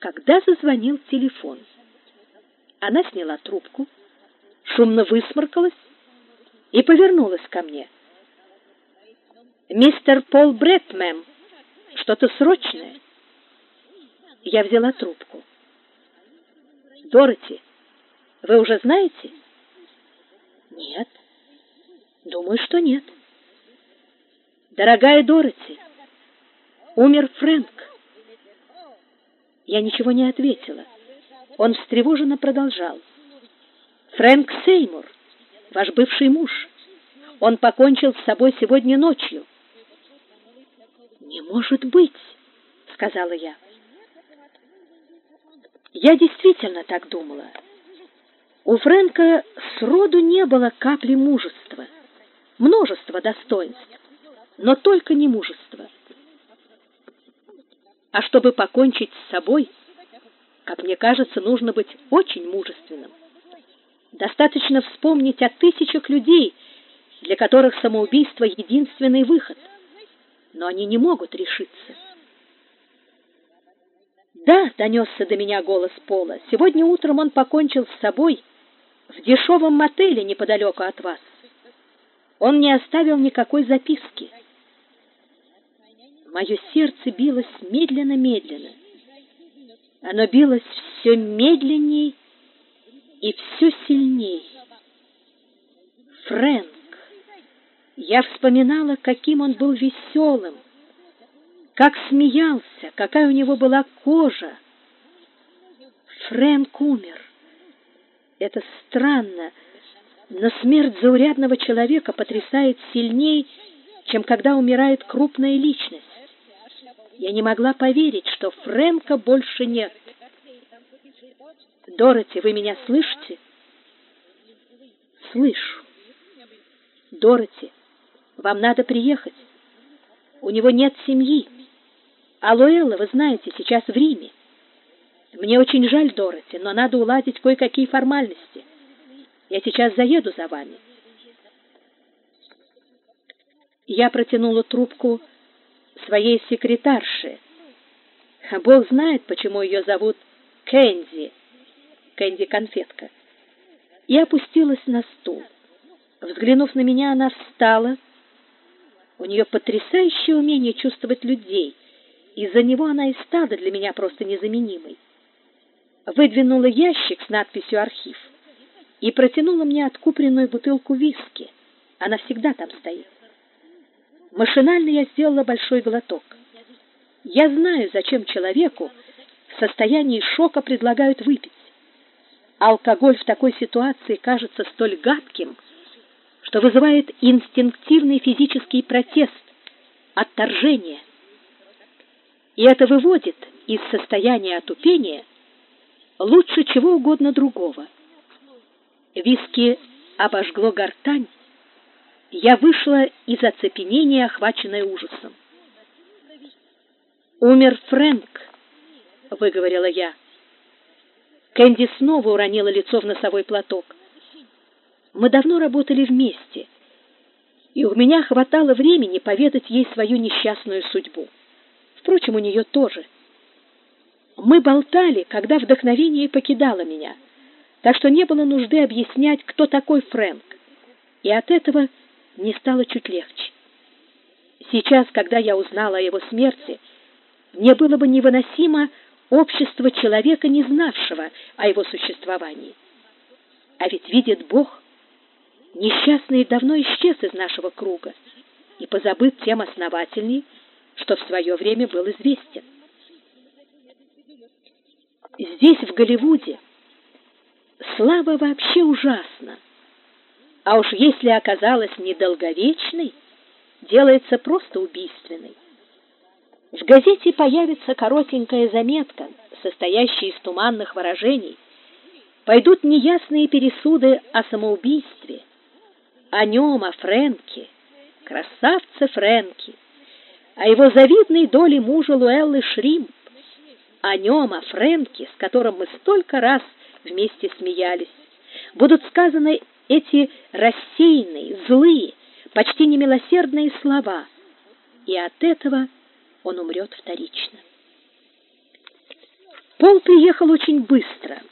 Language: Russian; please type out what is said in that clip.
когда зазвонил телефон. Она сняла трубку, шумно высморкалась и повернулась ко мне. «Мистер Пол Бретт, мэм, что-то срочное?» Я взяла трубку. «Дороти, вы уже знаете?» «Нет. Думаю, что нет». «Дорогая Дороти, умер Фрэнк». Я ничего не ответила. Он встревоженно продолжал. «Фрэнк Сеймур, ваш бывший муж. Он покончил с собой сегодня ночью». «Не может быть», — сказала я. Я действительно так думала. У Фрэнка сроду не было капли мужества, множество достоинств, но только не мужество. А чтобы покончить с собой, как мне кажется, нужно быть очень мужественным. Достаточно вспомнить о тысячах людей, для которых самоубийство единственный выход, но они не могут решиться. Да, донесся до меня голос Пола. Сегодня утром он покончил с собой в дешевом мотеле неподалеку от вас. Он не оставил никакой записки. Мое сердце билось медленно-медленно. Оно билось все медленней и все сильней. Фрэнк. Я вспоминала, каким он был веселым, как смеялся, какая у него была кожа. Фрэнк умер. Это странно, но смерть заурядного человека потрясает сильней, чем когда умирает крупная личность. Я не могла поверить, что Фрэнка больше нет. Дороти, вы меня слышите? Слышу. Дороти, вам надо приехать. У него нет семьи. А Луэлла, вы знаете, сейчас в Риме. Мне очень жаль Дороти, но надо уладить кое-какие формальности. Я сейчас заеду за вами. Я протянула трубку своей секретарше. Бог знает, почему ее зовут Кэнди, Кэнди-конфетка. И опустилась на стул. Взглянув на меня, она встала. У нее потрясающее умение чувствовать людей. Из-за него она и стала для меня просто незаменимой. Выдвинула ящик с надписью «Архив» и протянула мне откупленную бутылку виски. Она всегда там стоит. Машинально я сделала большой глоток. Я знаю, зачем человеку в состоянии шока предлагают выпить. Алкоголь в такой ситуации кажется столь гадким, что вызывает инстинктивный физический протест, отторжение. И это выводит из состояния отупения лучше чего угодно другого. Виски обожгло гортань, я вышла из оцепенения, охваченная ужасом. «Умер Фрэнк», — выговорила я. Кэнди снова уронила лицо в носовой платок. Мы давно работали вместе, и у меня хватало времени поведать ей свою несчастную судьбу. Впрочем, у нее тоже. Мы болтали, когда вдохновение покидало меня, так что не было нужды объяснять, кто такой Фрэнк. И от этого мне стало чуть легче. Сейчас, когда я узнала о его смерти, мне было бы невыносимо общество человека, не знавшего о его существовании. А ведь видит Бог, несчастный давно исчез из нашего круга и позабыт тем основательней, что в свое время был известен. Здесь, в Голливуде, слава вообще ужасна. А уж если оказалась недолговечной, делается просто убийственной. В газете появится коротенькая заметка, состоящая из туманных выражений. Пойдут неясные пересуды о самоубийстве, о нем, о Фрэнке, красавце Фрэнке, о его завидной доле мужа Луэллы Шримп, о нем, о Фрэнке, с которым мы столько раз вместе смеялись. Будут сказаны эти рассеянные, злые, почти немилосердные слова, и от этого он умрет вторично. Пол приехал очень быстро.